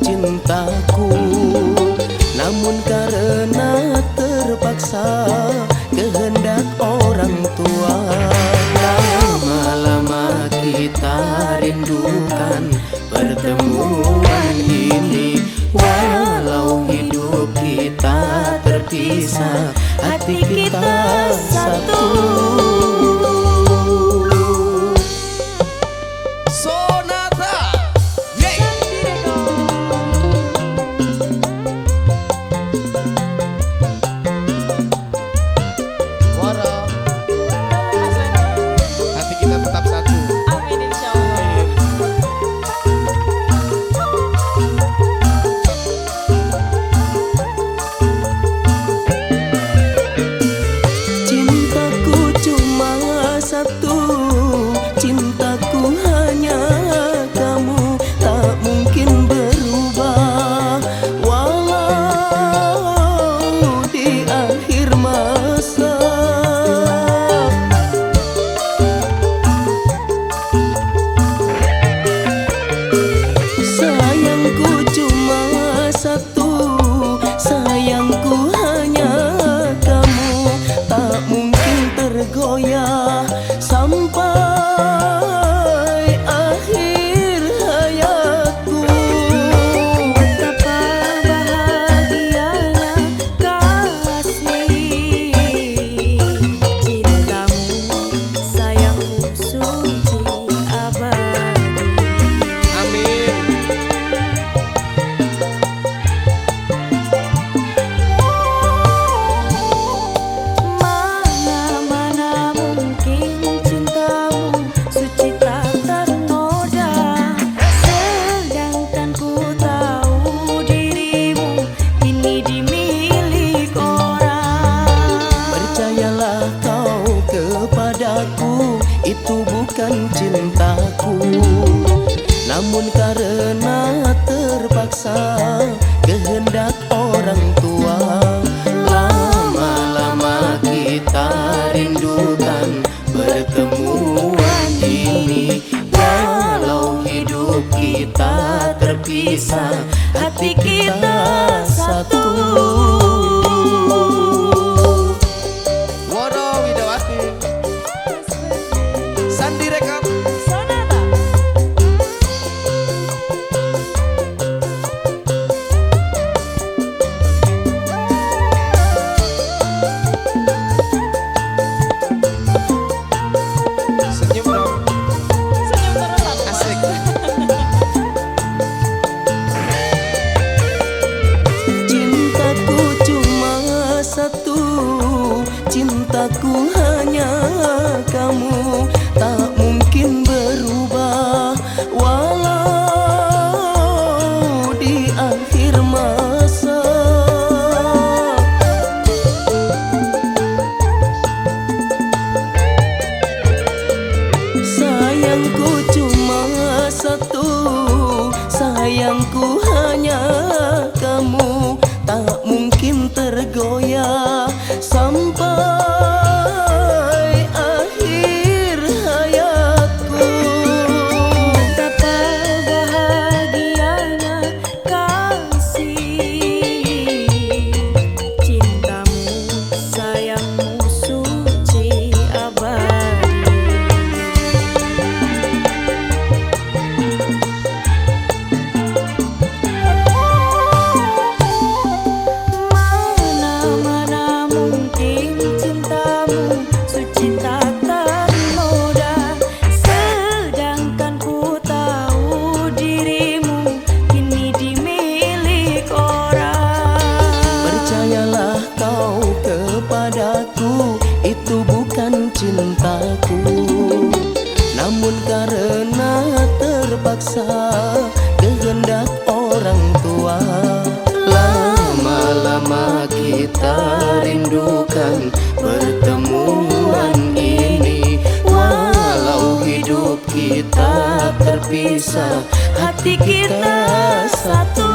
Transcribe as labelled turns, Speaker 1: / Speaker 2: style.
Speaker 1: cintaku. Namun karena terpaksa kehendak orang tua. Lama-lama kita rindukan pertemuan ini. Walau hidup kita terpisah Hati kita satu yeah. Terpisah hanya kamu tak mungkin tergoyah cintaku. Namun karena terpaksa kehendak orang tua Lama-lama kita rindukan pertemuan ini. Walau hidup kita terpisah Hati kita satu